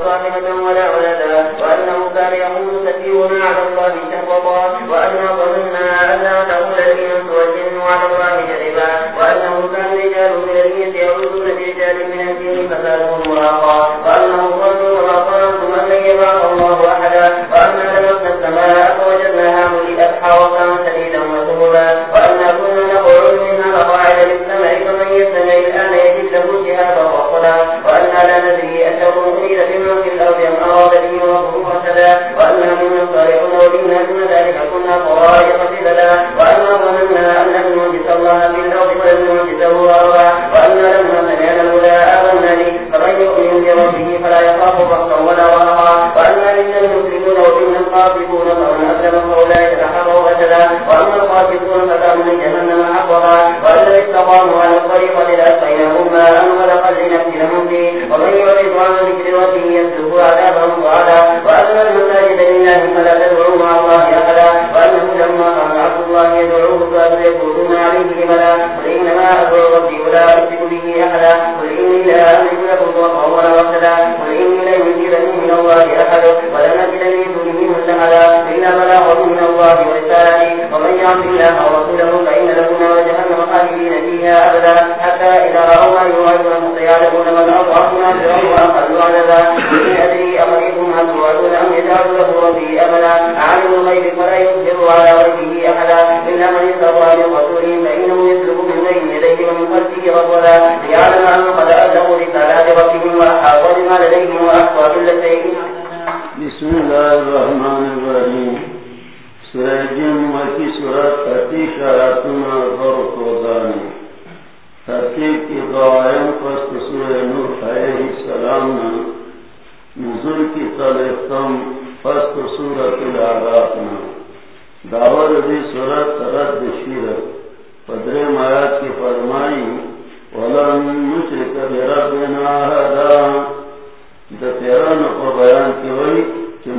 ولا ولدا وأنه كان يقول سلیختم فست سورت العراق دی سورت رد شیرت۔ پدر مرات کی فرمائی، ولن بیان کی وئی کہ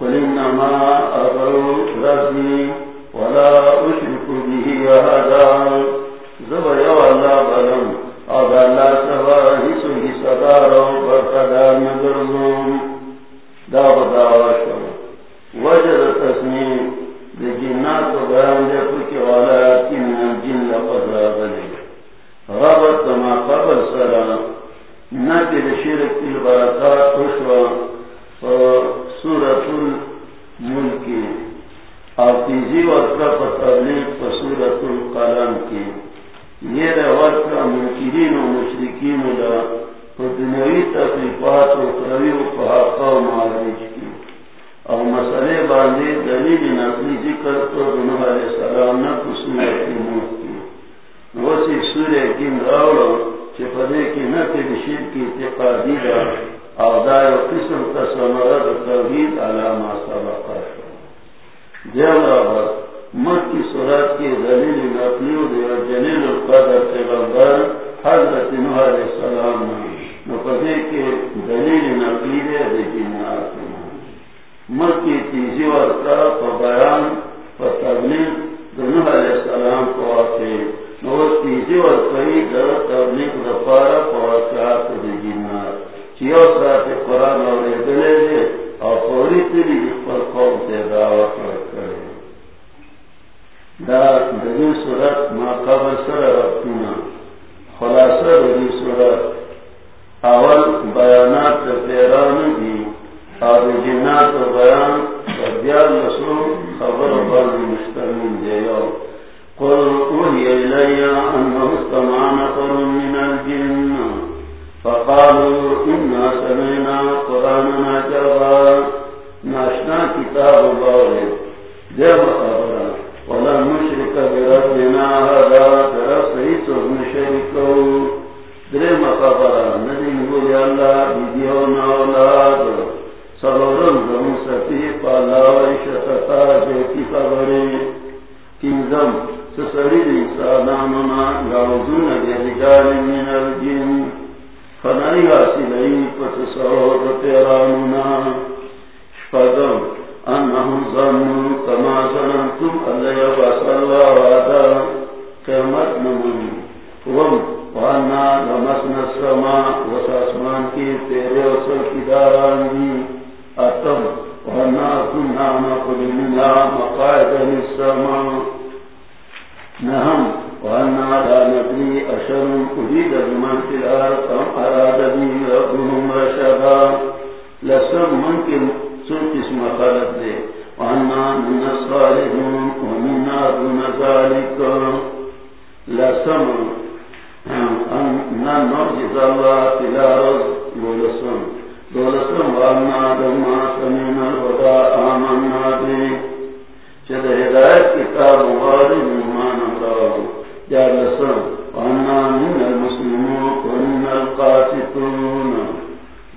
قل إنما أبرو ربي ولا أشرك به أحدا. زبا يو الله بلم أو الله سبا حسن حسدار وبرقدا مدرمون دا بدعوة شو وجد تصمیم لجنات و بیان دے پکی ولكن الجن لقد رابلے ربط ما قبل سلام نتل شرک البرکات خوشوان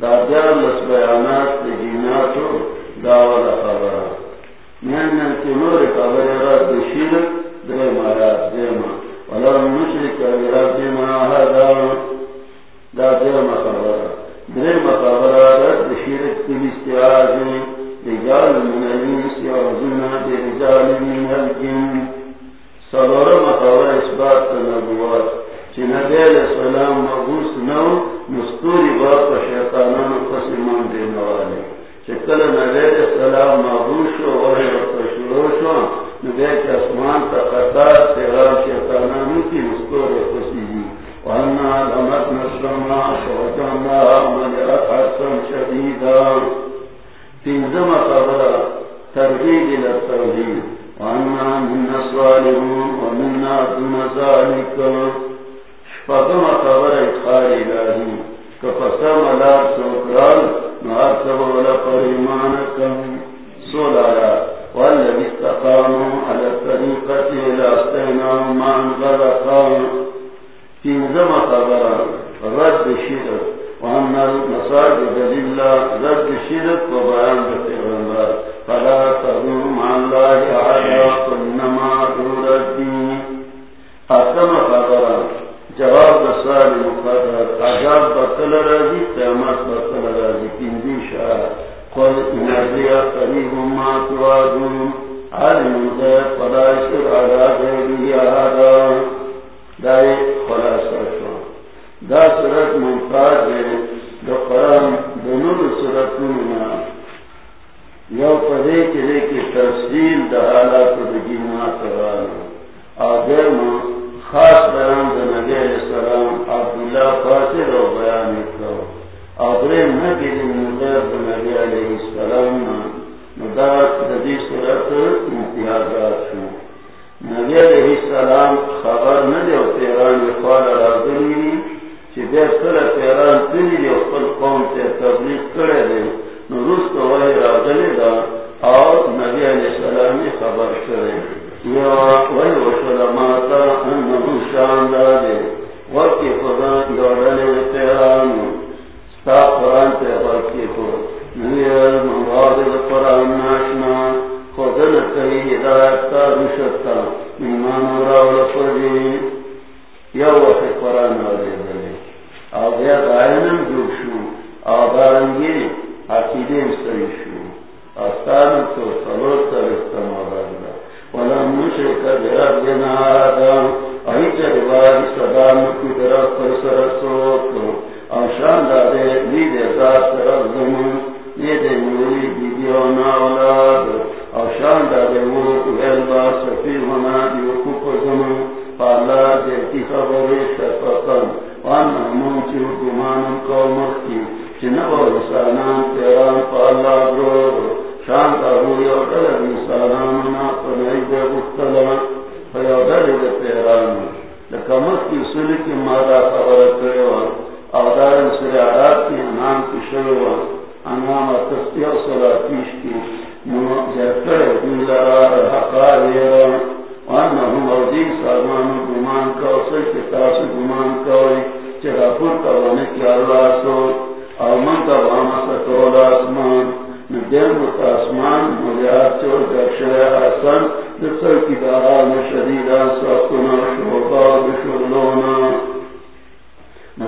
دادیا لس بیانات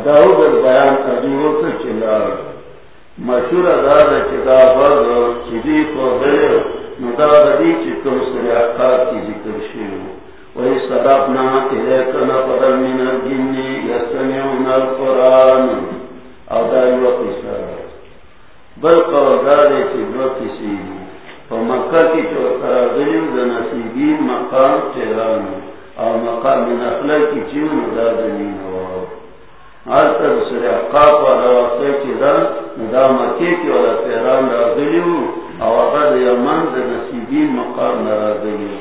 داود البیان قدیمو سے چلار مشہور ادار چدا برد کو دلیو مدار دی چکم سریعتات کی ذکر شیو وی صداب نامت لیکن پدر من الجن یستمیون القرآن۔ او دائیو قصہ بل قوردار چدو کسی فمکہ کی چوکر دلیو دنسیبین مقام چہران او مقام نخلہ کی چیون دادنین ہو۔ ہر طرح سے والا وقت چیزا دا مکی کی والا تہران را گلیو اور اگر یمن دا نصیبین مقام را گلیو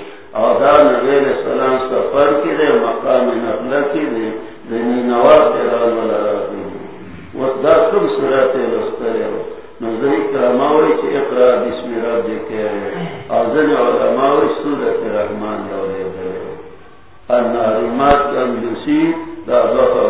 دا نبی علیہ سفر کی دے مقام نقلہ کی دے دنین والا تہران والا را گلیو دا کم سرات رستر ہو۔ نظری کرماوی چی اقرا بسم رب جکے آزن علماوی سورت رحمان یولی دلے الناریمات کم جسی دا بخا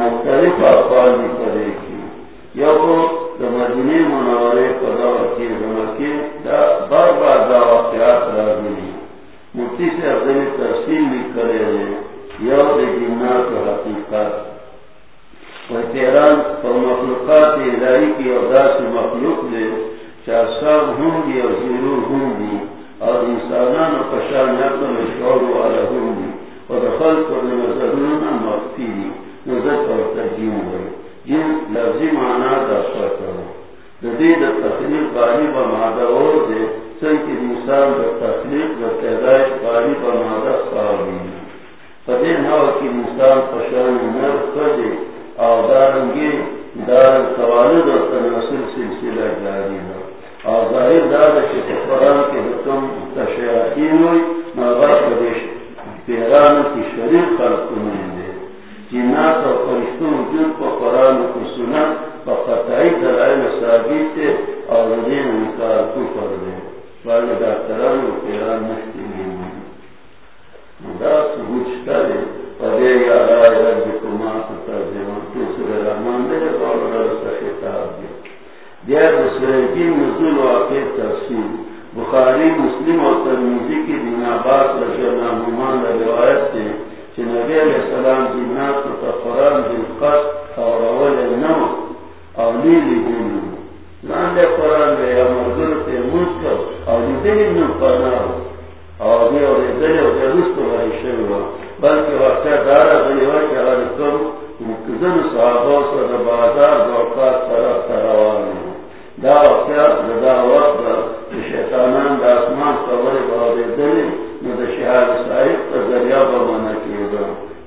مختلف افعال بھی کرے کی یا وہ دا منورے پدا کی زمکی بار بار دا واقعات را مفتی سے اپنے تفصیل بھی کرے ہیں یا دا جنات حقیقت۔ تیران پر مخلوقات الہی کی ادا سے مخلوق دے چاہ سب ہوں گی اور زیرو ہوں گی۔ اور انسانان و پشان میں شور والا ہوں گی۔ اور خل پر نظرون مفتی۔ نظر پر ترجیم ہوئی۔ جن لفظی مانا دستا کرو۔ جدید تخلیق غالب مادہ اور دے، سن کی انسان کا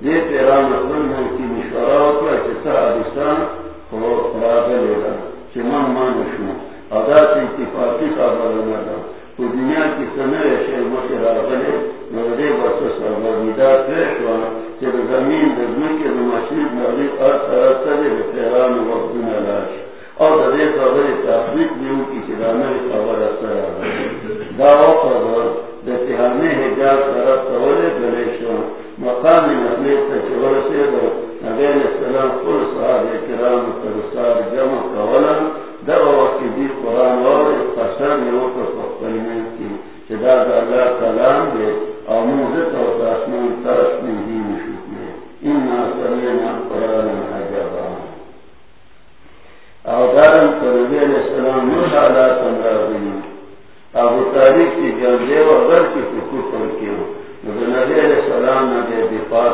دا دے پیران اکن من کی مشورہ وکلا چسا عدستان خو راگلے دا چی من مانشو ادا چی اتفاقی کا خبر ندا تو دنیا کی سنر شیر مسی راگلے نو دے بس سرگرمیدہ پیشوا چی دا زمین دا کے دا مشید نغلی ار طرف تلے دا پیران وقت نلاش اور دے خبر تحقیق بھی کی چلانے خبر اثر دعوی خبر دتہانے حجاب طرف سوالے گلیشو مقام نقلی تچور سے دو نبی علیہ السلام کل صحاب کرام ترسار جمع کولا دعوی وقت دی قرآن اور قسم یو پر فقلین کی چدا دا اللہ کلام دے آموزت اور تاسمان طرف میں دی مشکلے انہا سمینا قرآن حجابا اوتارن پر نبی علیہ السلام نو حالات اندر ابو تاریخ کی جلدے و اگر کی فکر پر کیوں نبی علیہ السلام نبی دفاع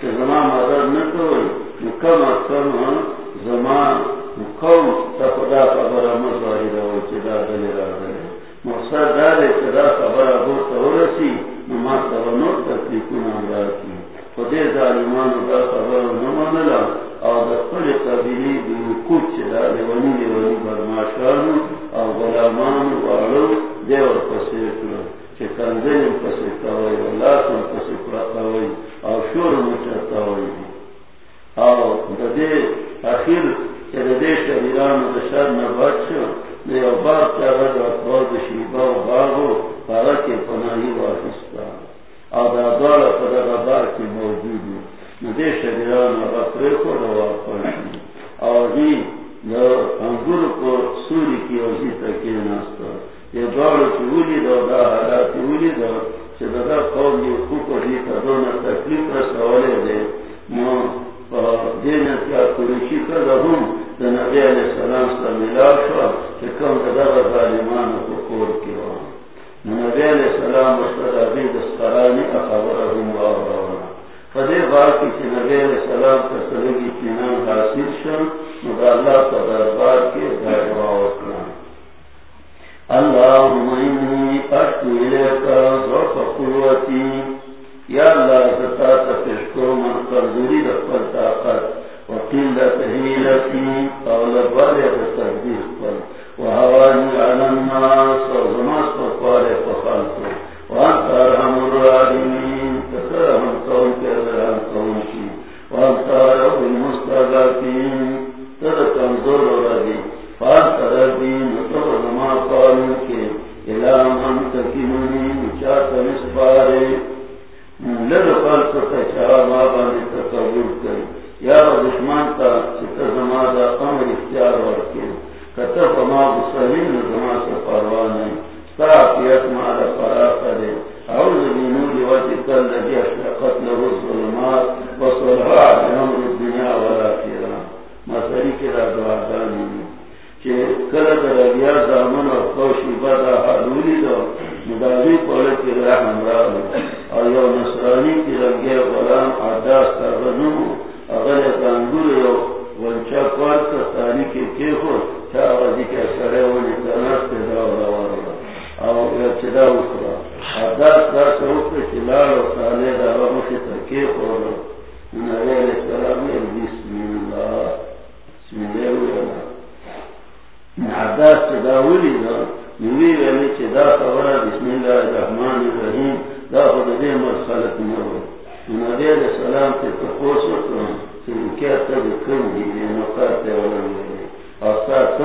کہ ہمارا مدد نہ کرو کم از کم سے نبی علیہ السلام سے تپوس وکړم چې کیا ته کوم دي نو کار ته ولرم او تاسو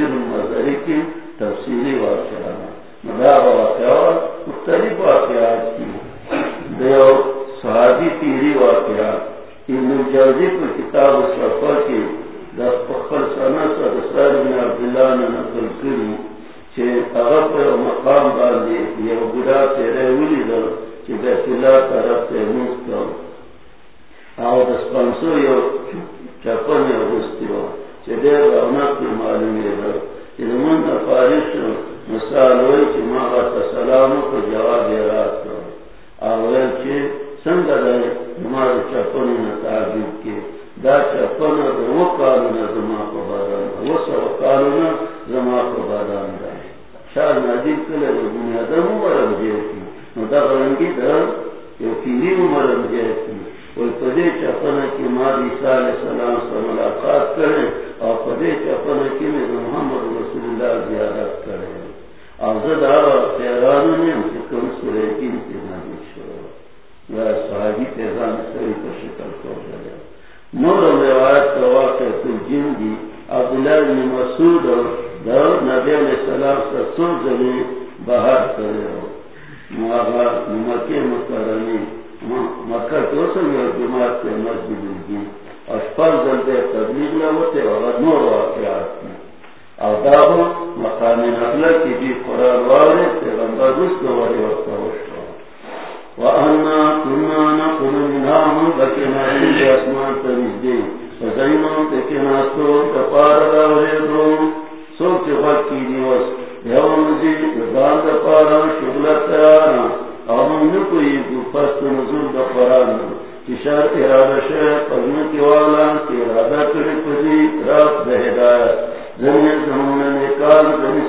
مسجد المظہر کے تفصیلی واقعہ مگر دے کے اپنے محمد رسول اللہ زیارت کرے۔ اور زدار تبلیغ میں ہوتے اور نو اور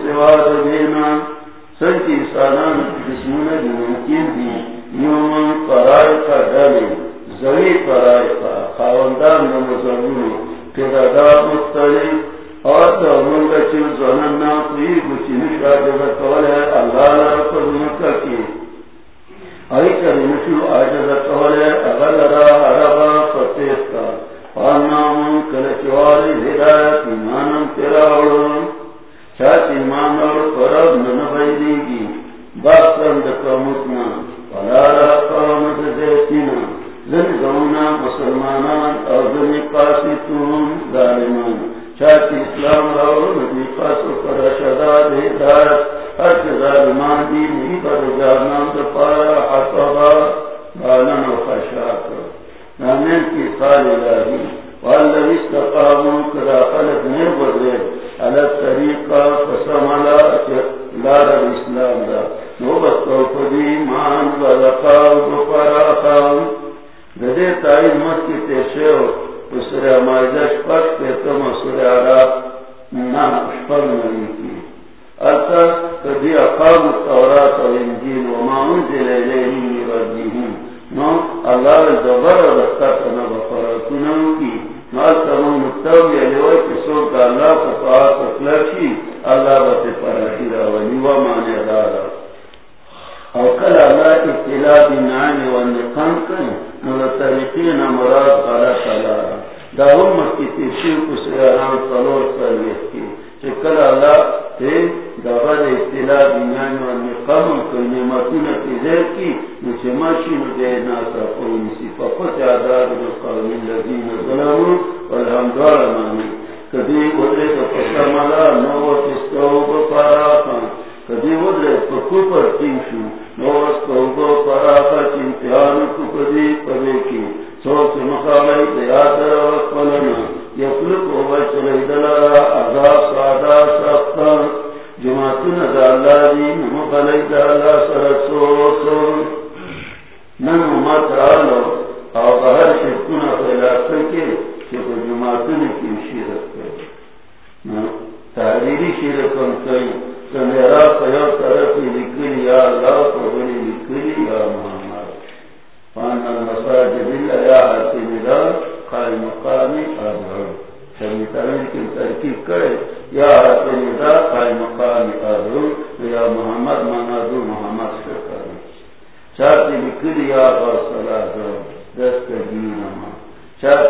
سوا دینا سر کی سارا جسموں نے گناہ کیے استقاموا كلا خلق من بدلين على الطريقة فسمنا لا رمي کدی ادرے تو پکا مالا نو تیس کدی ادرے تو کپر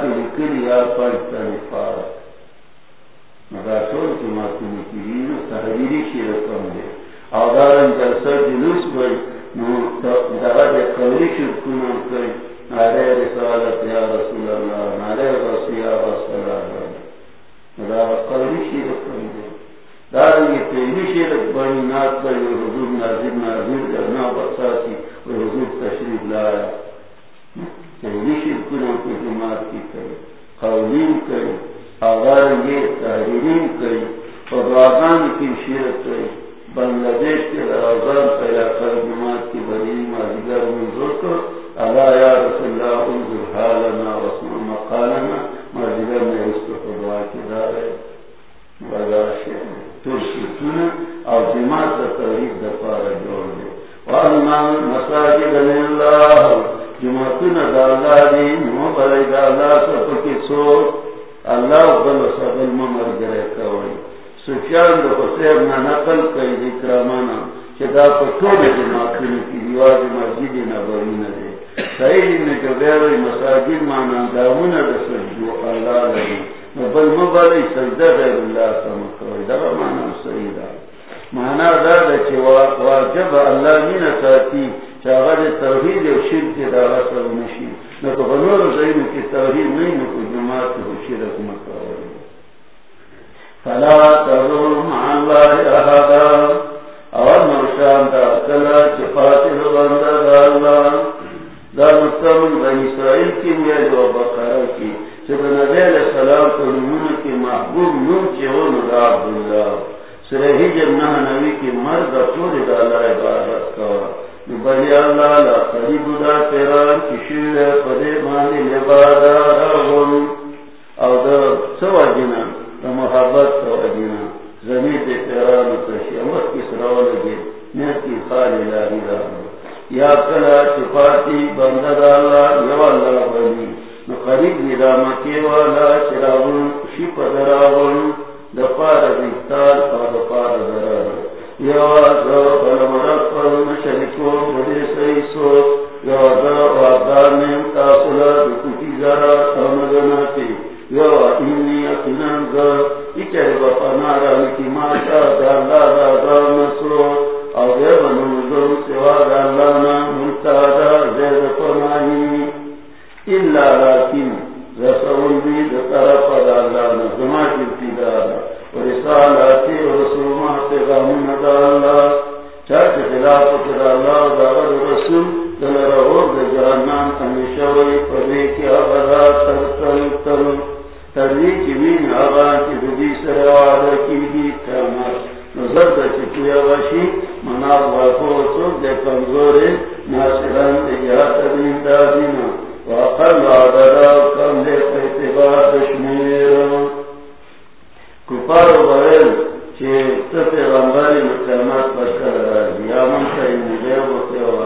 چاہتی لکھلی یا پاکتا نفارت مگر کی ماتی میں کی تحریری کی رقم دے آدارن جلسہ جلوس بھائی دے قبری شکونا کئی نارے رسالت یا رسول اللہ نارے رسول یا رسول اللہ مگر قبری کی رقم دے دارن یہ پہلی شیرک بنی نات بھائی حضور نازل نازل جرنا بساسی حضور تشریف لایا پہلی کی یہ تحریرین اور کی بنگلہ دیش کے پیدا کر کی بڑی منظور اللہ یا رسول اللہ انظر حالنا مقالنا میں اس کو کی دار ہے۔ اور کا تحریر جوڑ دے۔ وَأَنَّا مَسَاجِدَ لِلَّهِ جماعتنا دالا دی نو بلائی دالا سپکی سوک، اللہ بل سبل ممر گرے کوئی. سفیان دو حسیر نا نقل کئی ذکرامانا کہ دا پا طول جماعتنی کی دیواز مسجد نبوی ندے. صحیح میں جو بیروی مساجد مانا دامون دا سجدو اللہ لگی. بل مبالی سجدہ غیر اللہ سمکوئی دا مانا صحیح مانا دا دا چی واجب اللہ مین ساتی چاگر توحید و شرک دا غصر نشید نہ تو بنور زین کی توحید نہیں نہ کوئی جماعت ہو شرک مکہ فلا تظلم مع الله احد اور مرشان دا کلا کہ فاتح بندہ دا اللہ. دا مستمن بن اسرائیل کی میل و بقرہ کی. جب نبی علیہ السلام کو نمون کی محبوب نور چہون دا عبداللہ سرہی جب نہ نبی کی مرد پوری دا اللہ عبادت کا بلی اللہ لا قریب دا تیران کشیر پدے مانے تنشوی پدے کی آبادا تر تل تل تردی کی بین آبا کی دجی سر کی دی قیامت نظر دا چکویا وشی مناب واقو سوک دے کمزور ناصران دے جہت دین دا وقل عددا کم دے قیتبار دشمیر کفار و بغیر چه تفی غنباری بشکر راجی یا من شایی مجیب و سیوا